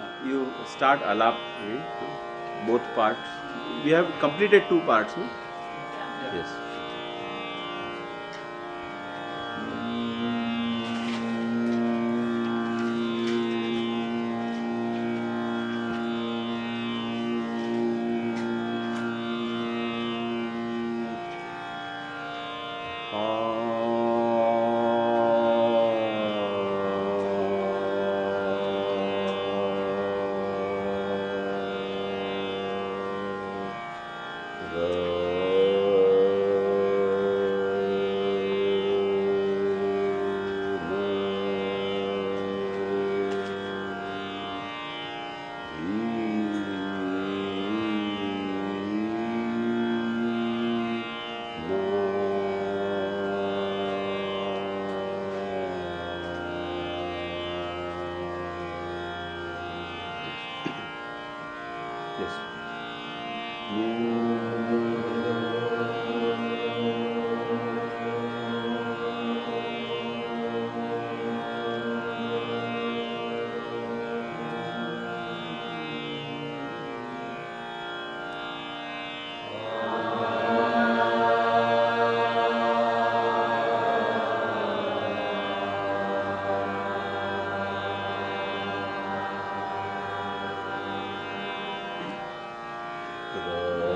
Uh, you start alap both parts. We have completed two parts. No? Yes. Listen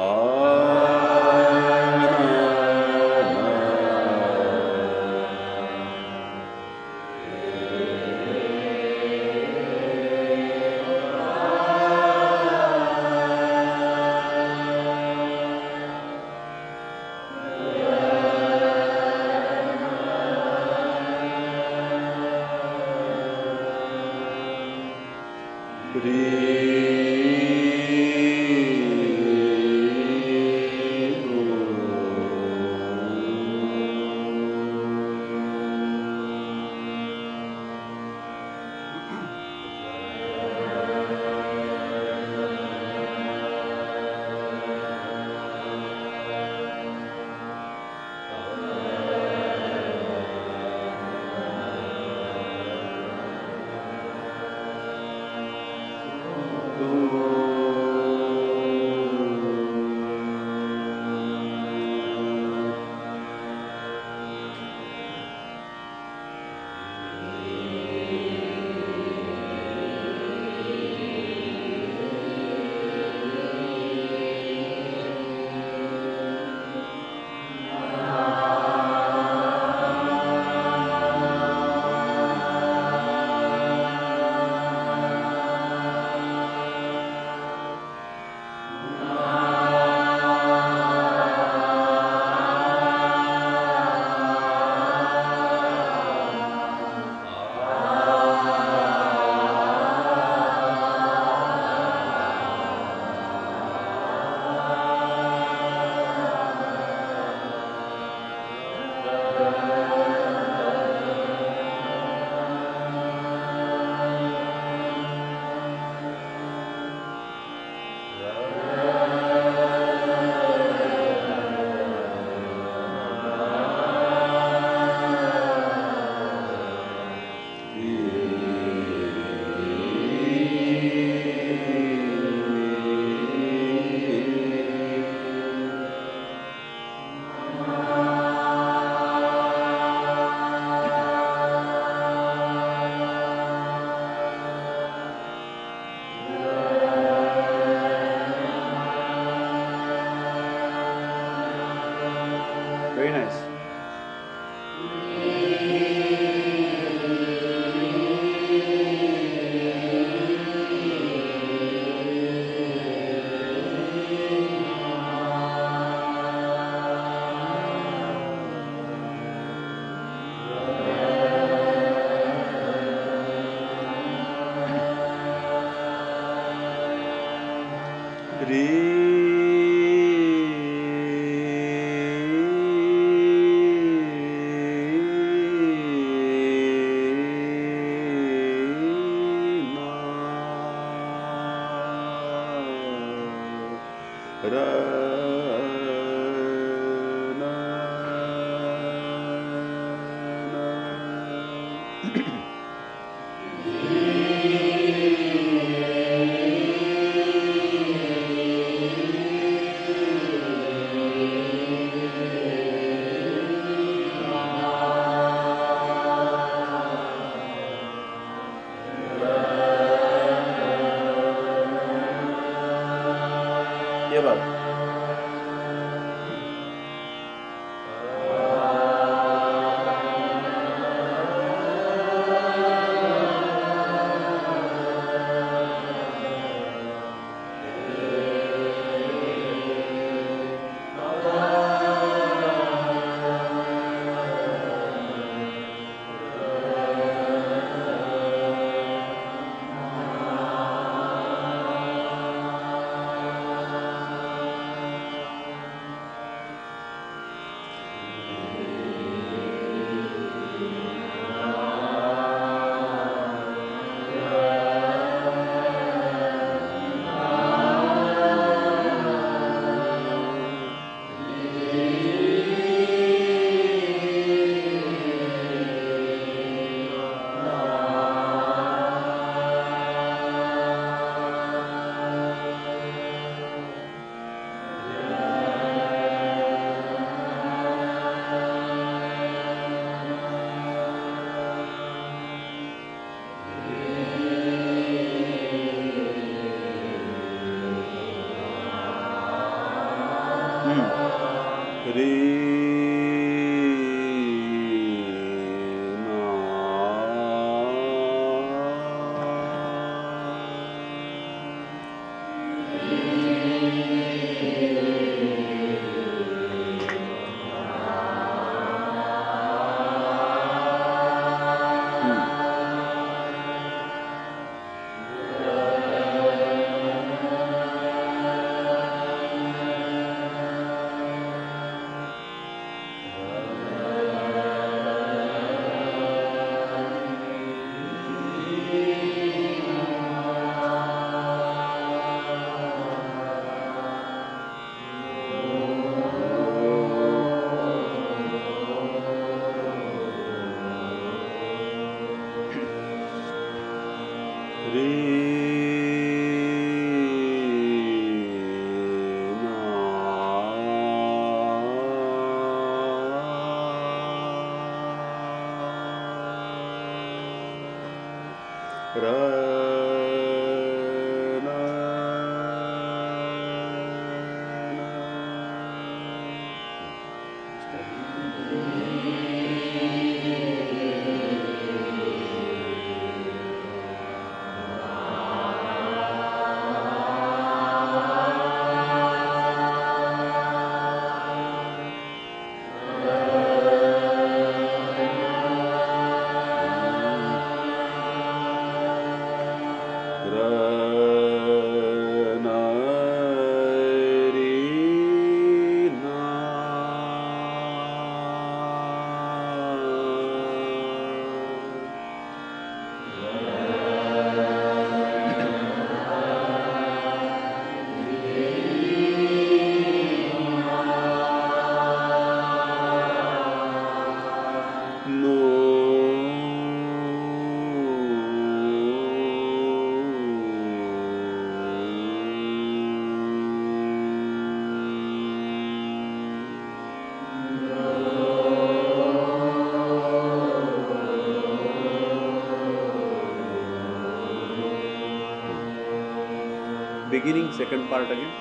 Ah, But uh. Beginning second part again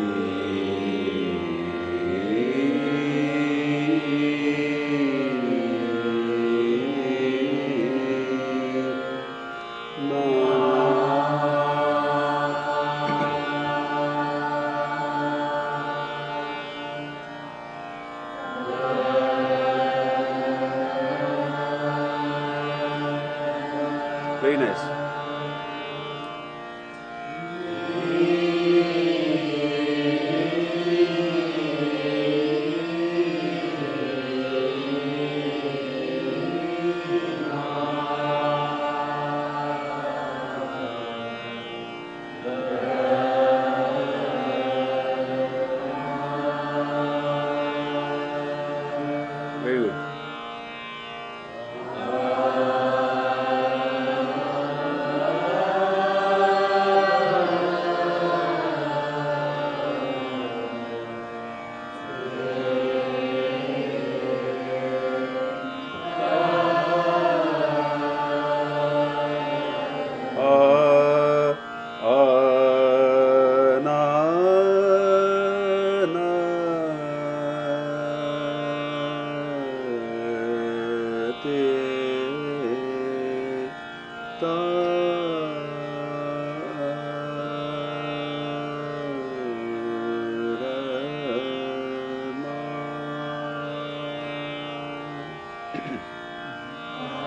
Música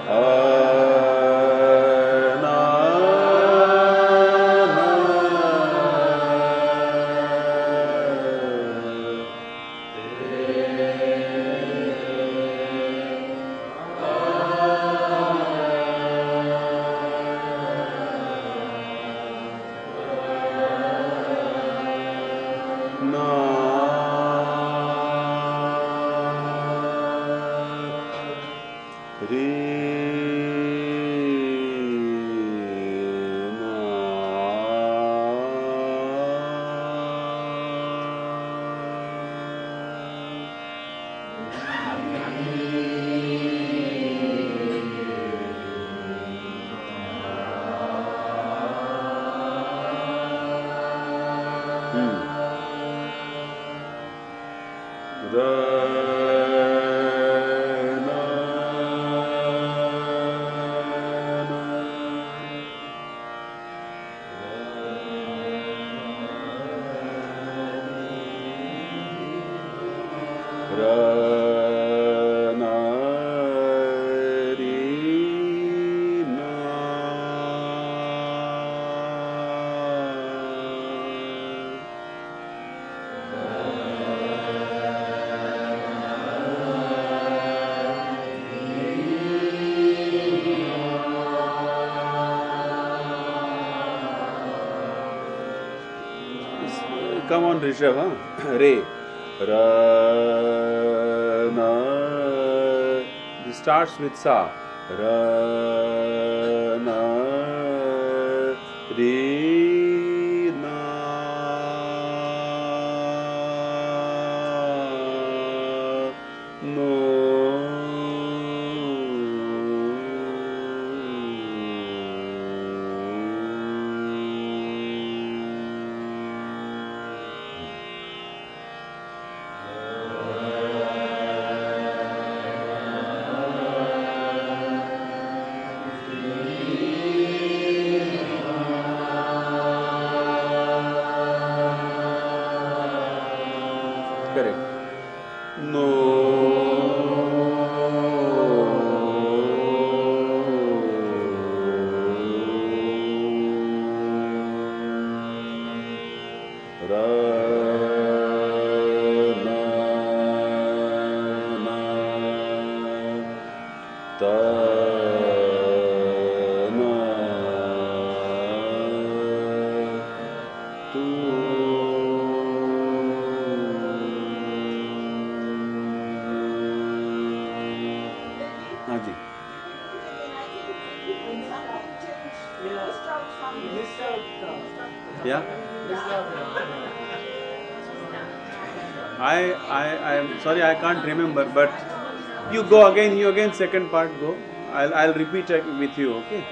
Oh. Come on, Rishabh. Huh? Re. Ra. Na. This starts with Sa. Ra. I I I am sorry I can't remember, but you go again. You again second part go. I'll I'll repeat with you. Okay.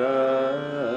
Ah.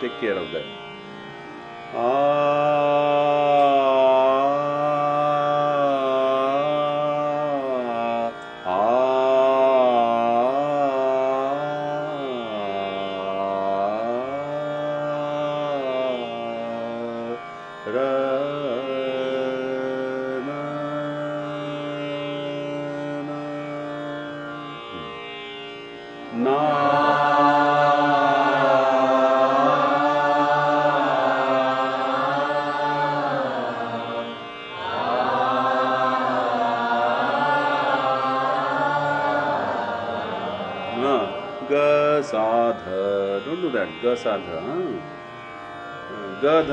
Take care of that. Ah do that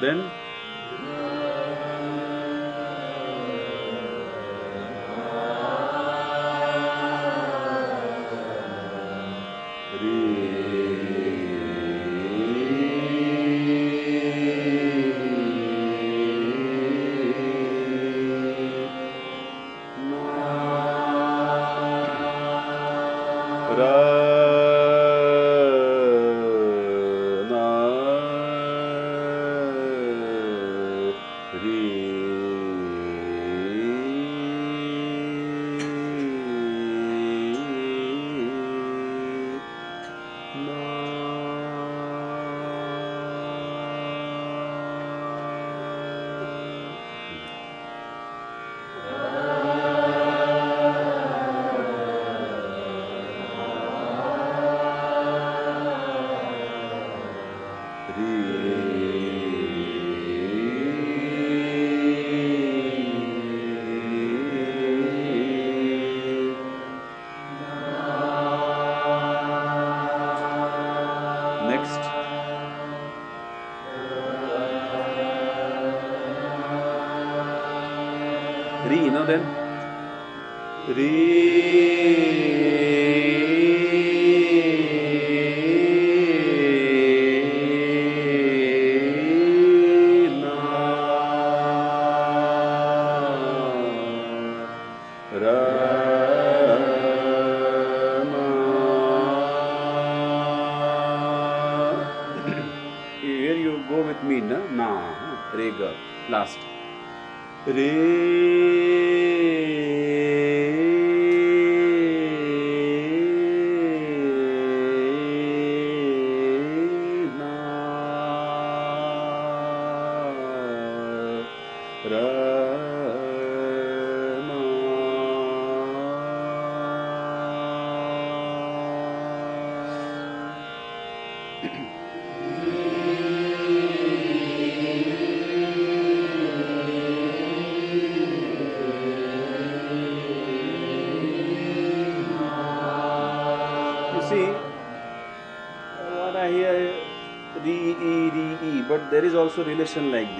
Then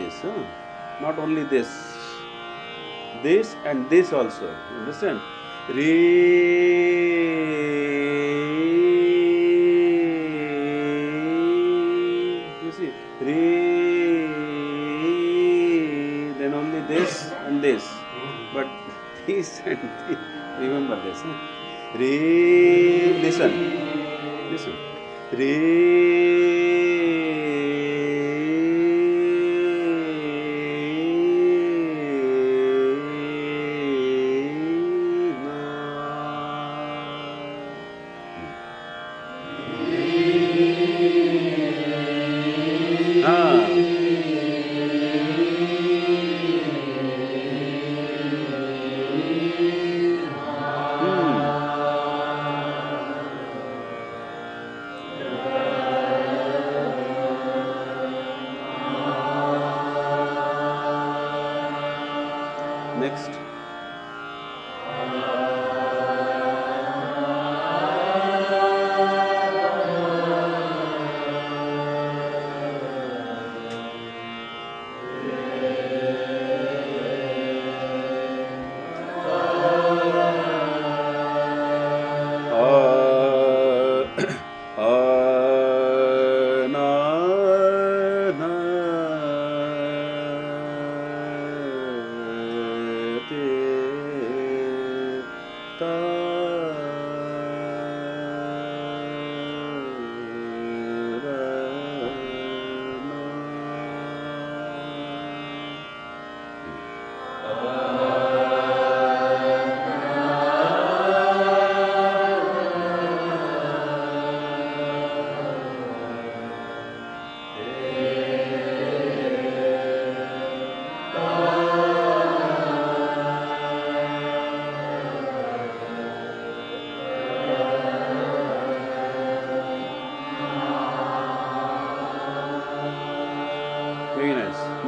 this. Huh? Not only this, this and this also. Understand? Re, you see, re, then only this and this. But this and this, remember this. Huh? Re, listen, listen. Re,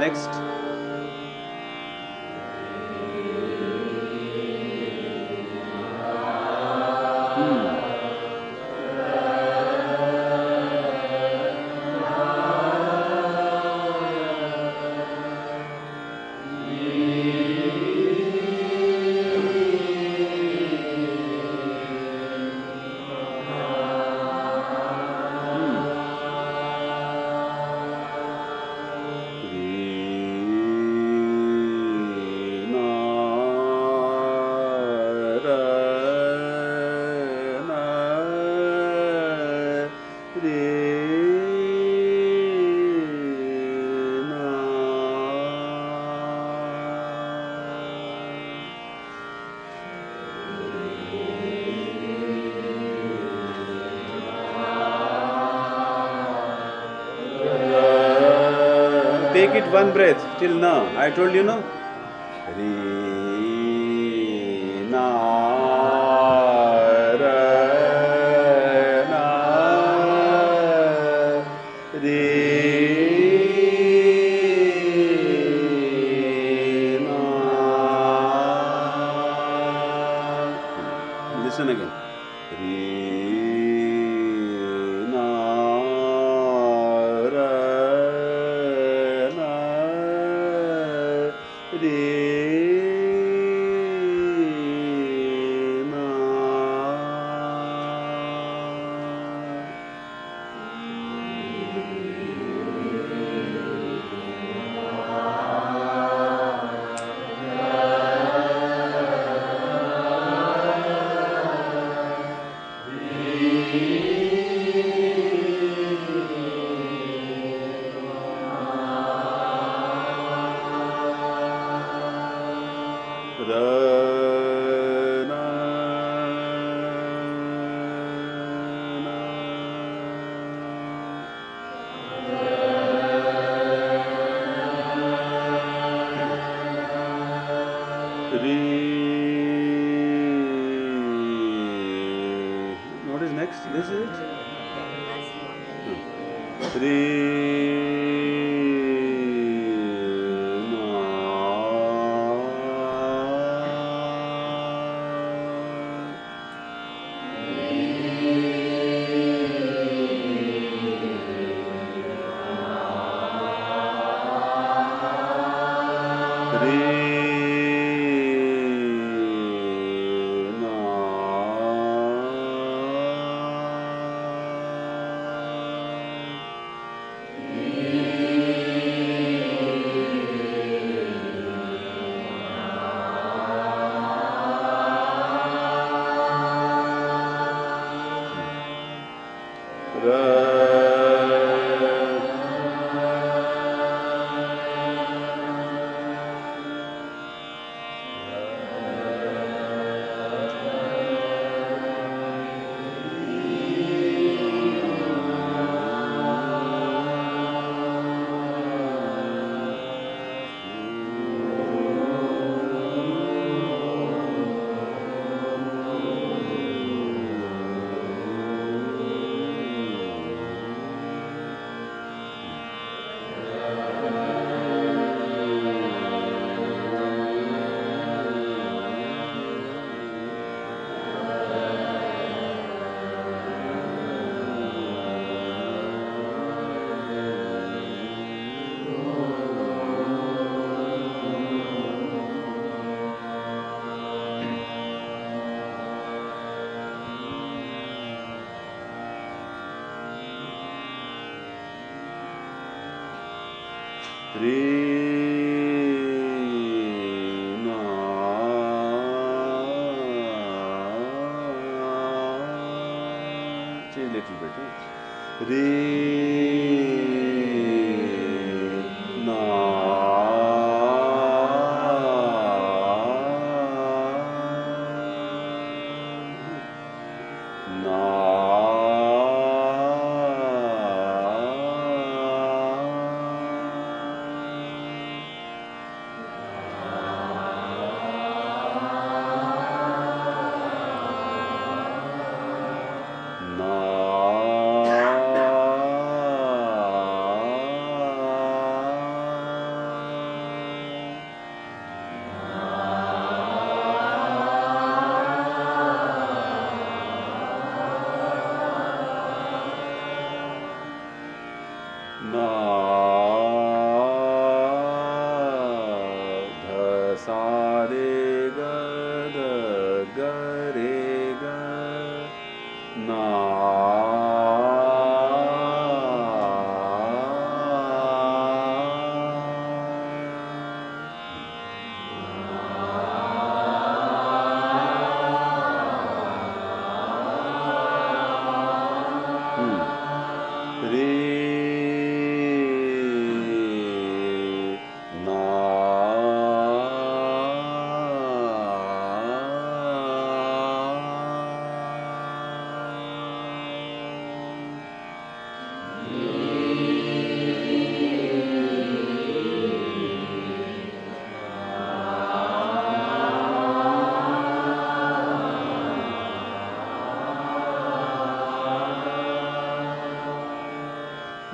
Next. One breath till now. I told you no. Na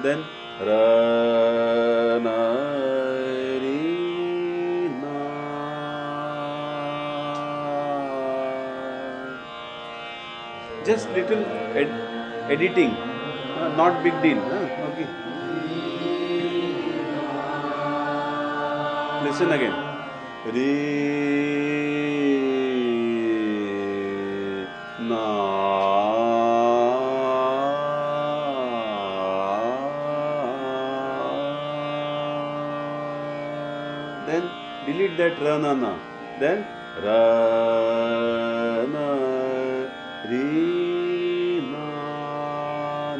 then just little ed- editing. Uh, not big deal okay. Listen again. Re that ra na na then ra na uh, re na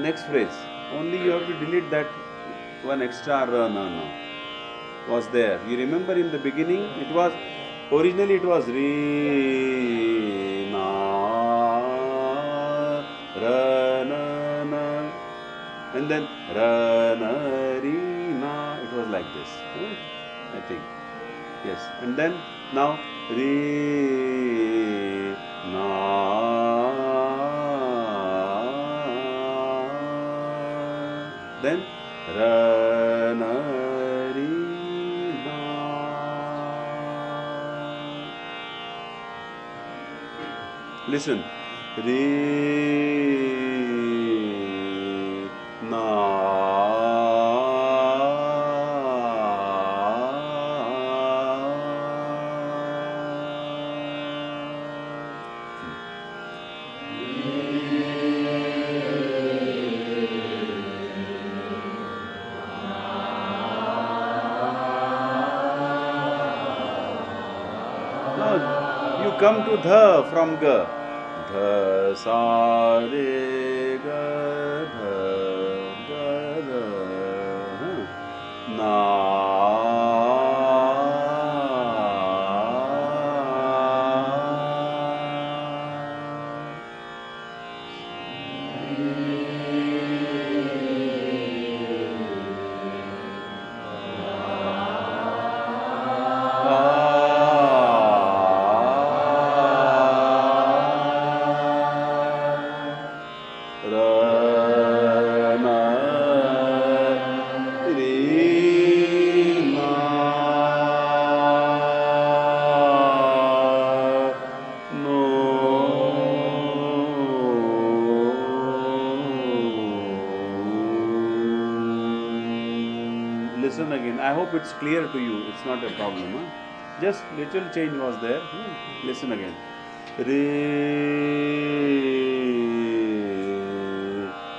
next phrase. Only you have to delete that one extra ra na na was there. You remember in the beginning it was originally it was re na ra na na and then ra na uh, re na it was like this? I think yes. And then now re na then ra na re na. Listen. Re come to the from ga. The sa re ga dha clear to you it's not a problem huh? just little change was there hmm? listen again re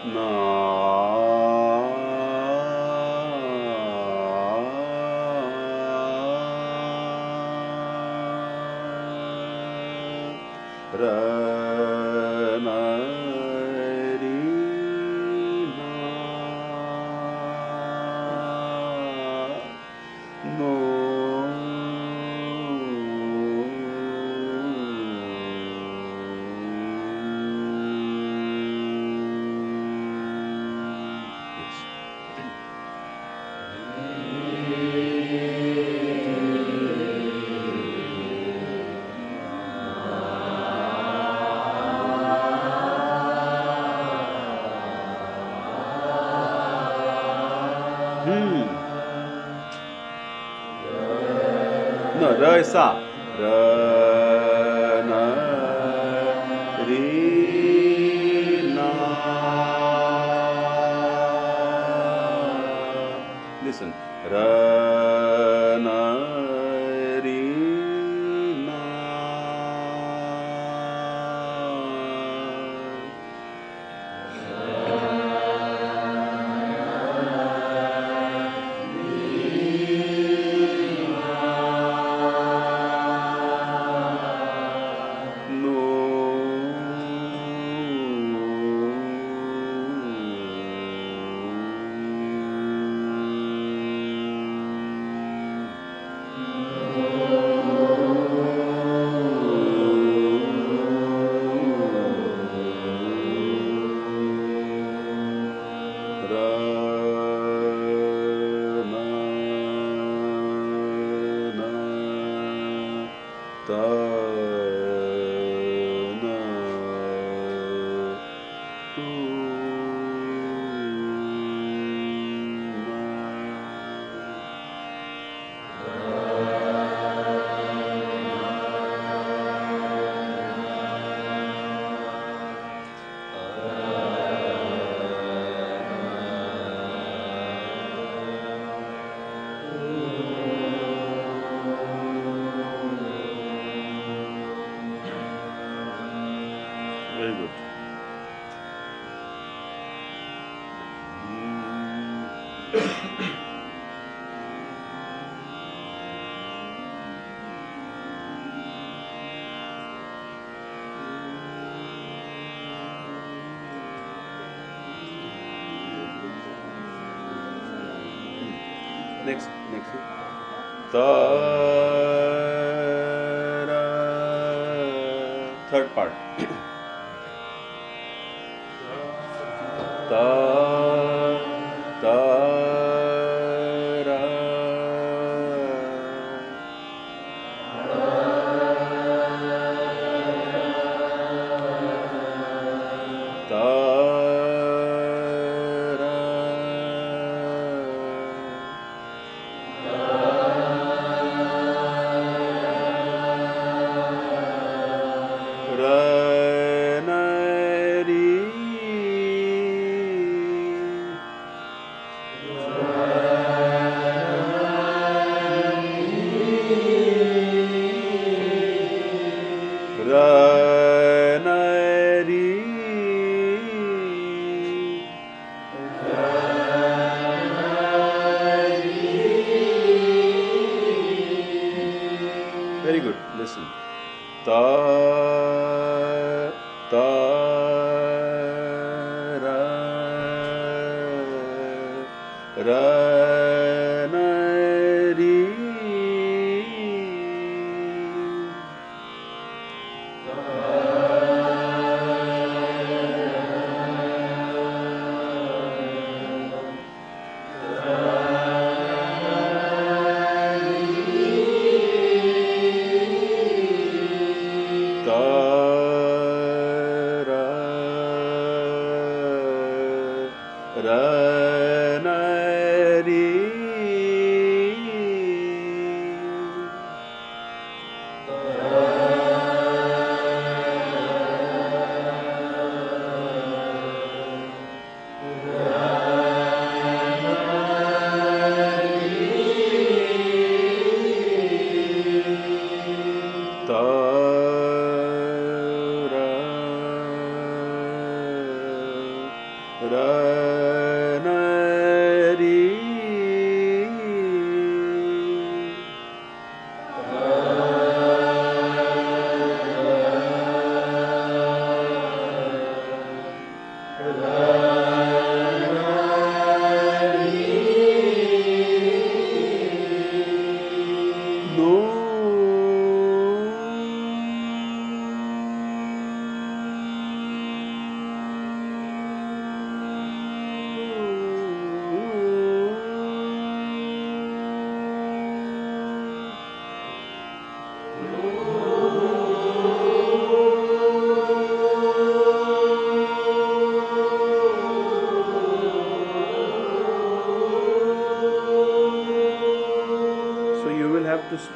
na ra na No,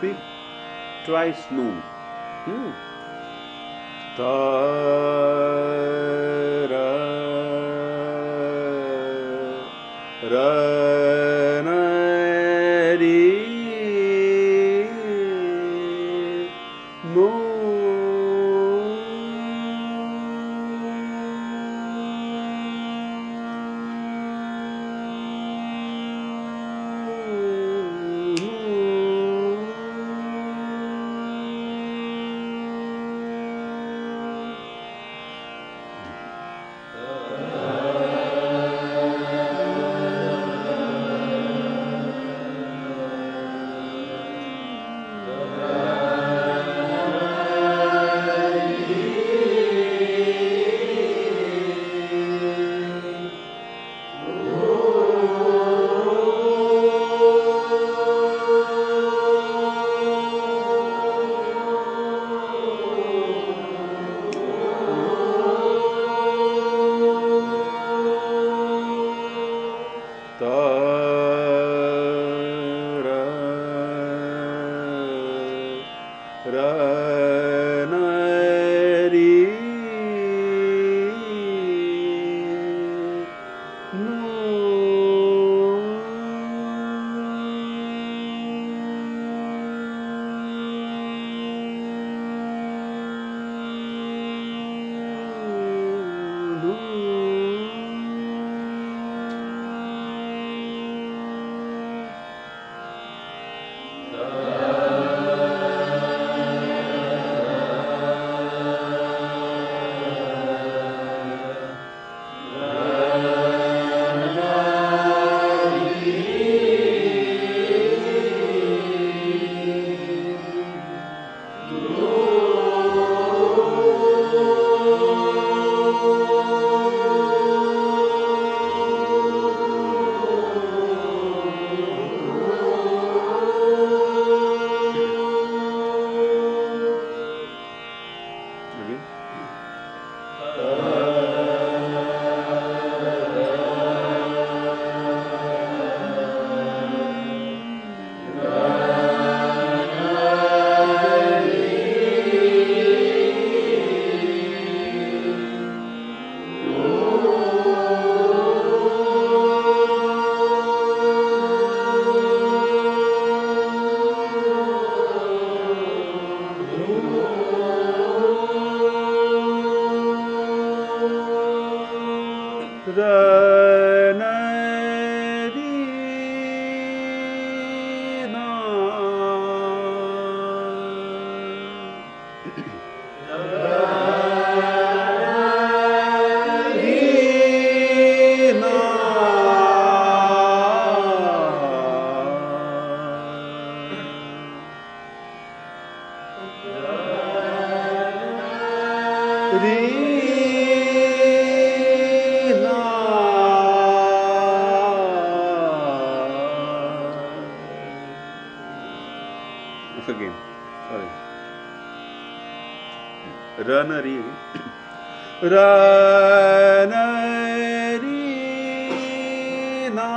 speak twice noon. नरी रनी ना।